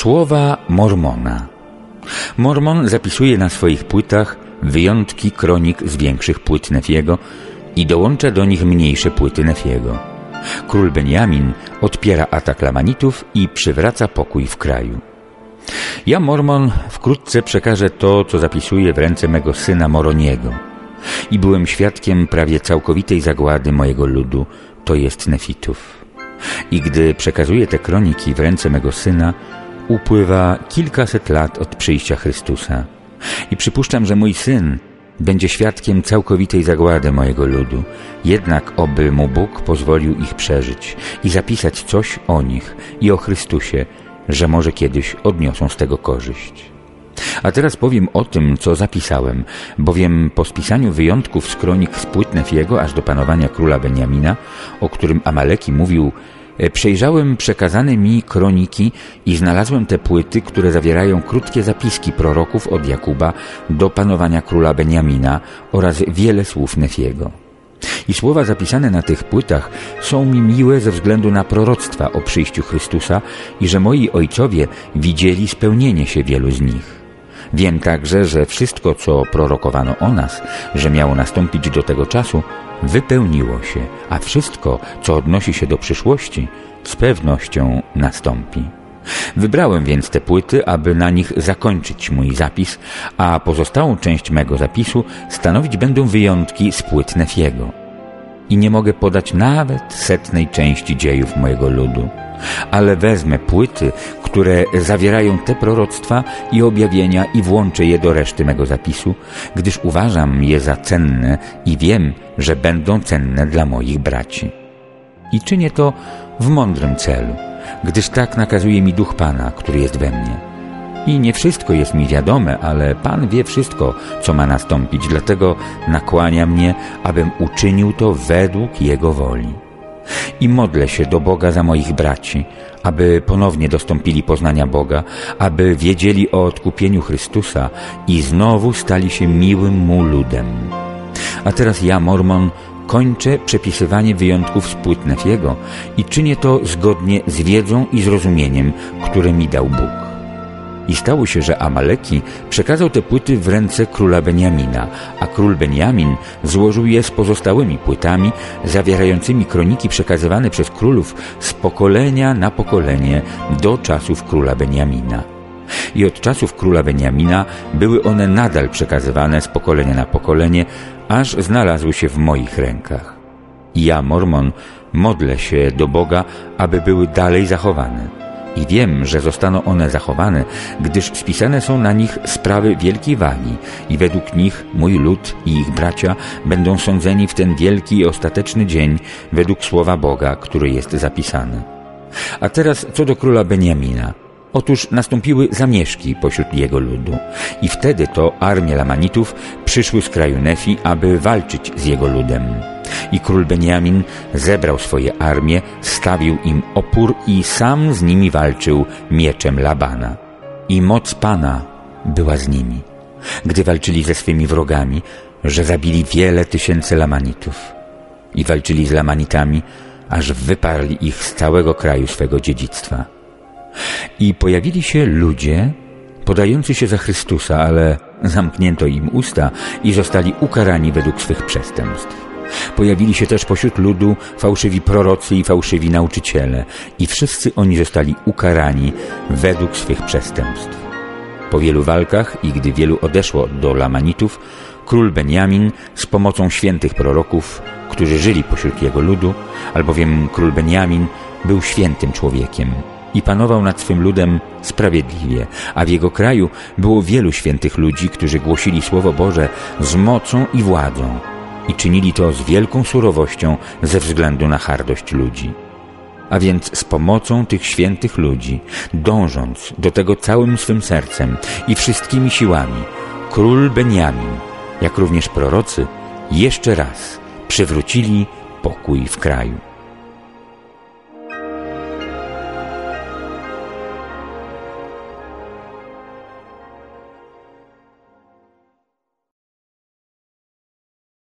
Słowa Mormona. Mormon zapisuje na swoich płytach wyjątki kronik z większych płyt Nefiego i dołącza do nich mniejsze płyty Nefiego. Król Benjamin odpiera atak Lamanitów i przywraca pokój w kraju. Ja, Mormon, wkrótce przekażę to, co zapisuję w ręce mego syna Moroniego. I byłem świadkiem prawie całkowitej zagłady mojego ludu, to jest Nefitów. I gdy przekazuję te kroniki w ręce mego syna, upływa kilkaset lat od przyjścia Chrystusa. I przypuszczam, że mój syn będzie świadkiem całkowitej zagłady mojego ludu. Jednak oby mu Bóg pozwolił ich przeżyć i zapisać coś o nich i o Chrystusie, że może kiedyś odniosą z tego korzyść. A teraz powiem o tym, co zapisałem, bowiem po spisaniu wyjątków z kronik z płyt Nefiego aż do panowania króla Beniamina, o którym Amaleki mówił przejrzałem przekazane mi kroniki i znalazłem te płyty, które zawierają krótkie zapiski proroków od Jakuba do panowania króla Beniamina oraz wiele słów Nefiego. I słowa zapisane na tych płytach są mi miłe ze względu na proroctwa o przyjściu Chrystusa i że moi ojcowie widzieli spełnienie się wielu z nich. Wiem także, że wszystko, co prorokowano o nas, że miało nastąpić do tego czasu, wypełniło się, a wszystko, co odnosi się do przyszłości, z pewnością nastąpi. Wybrałem więc te płyty, aby na nich zakończyć mój zapis, a pozostałą część mego zapisu stanowić będą wyjątki z płyt Nefiego. I nie mogę podać nawet setnej części dziejów mojego ludu ale wezmę płyty, które zawierają te proroctwa i objawienia i włączę je do reszty mego zapisu, gdyż uważam je za cenne i wiem, że będą cenne dla moich braci. I czynię to w mądrym celu, gdyż tak nakazuje mi duch Pana, który jest we mnie. I nie wszystko jest mi wiadome, ale Pan wie wszystko, co ma nastąpić, dlatego nakłania mnie, abym uczynił to według Jego woli i modlę się do Boga za moich braci, aby ponownie dostąpili poznania Boga, aby wiedzieli o odkupieniu Chrystusa i znowu stali się miłym Mu ludem. A teraz ja, Mormon, kończę przepisywanie wyjątków z płyt Nefiego i czynię to zgodnie z wiedzą i zrozumieniem, które mi dał Bóg. I stało się, że Amaleki przekazał te płyty w ręce króla Beniamina, a król Beniamin złożył je z pozostałymi płytami zawierającymi kroniki przekazywane przez królów z pokolenia na pokolenie do czasów króla Beniamina. I od czasów króla Beniamina były one nadal przekazywane z pokolenia na pokolenie, aż znalazły się w moich rękach. I ja, Mormon, modlę się do Boga, aby były dalej zachowane i wiem, że zostaną one zachowane, gdyż spisane są na nich sprawy wielkiej wagi i według nich mój lud i ich bracia będą sądzeni w ten wielki i ostateczny dzień według słowa Boga, który jest zapisany. A teraz co do króla Beniamina. Otóż nastąpiły zamieszki pośród jego ludu i wtedy to armie Lamanitów przyszły z kraju Nefi, aby walczyć z jego ludem. I król Beniamin zebrał swoje armie, stawił im opór i sam z nimi walczył mieczem Labana. I moc Pana była z nimi, gdy walczyli ze swymi wrogami, że zabili wiele tysięcy Lamanitów. I walczyli z Lamanitami, aż wyparli ich z całego kraju swego dziedzictwa. I pojawili się ludzie podający się za Chrystusa, ale zamknięto im usta i zostali ukarani według swych przestępstw. Pojawili się też pośród ludu fałszywi prorocy i fałszywi nauczyciele i wszyscy oni zostali ukarani według swych przestępstw. Po wielu walkach i gdy wielu odeszło do Lamanitów, król Benjamin z pomocą świętych proroków, którzy żyli pośród jego ludu, albowiem król Benjamin był świętym człowiekiem i panował nad swym ludem sprawiedliwie, a w jego kraju było wielu świętych ludzi, którzy głosili Słowo Boże z mocą i władzą i czynili to z wielką surowością ze względu na hardość ludzi. A więc z pomocą tych świętych ludzi, dążąc do tego całym swym sercem i wszystkimi siłami, król Beniamin, jak również prorocy, jeszcze raz przywrócili pokój w kraju.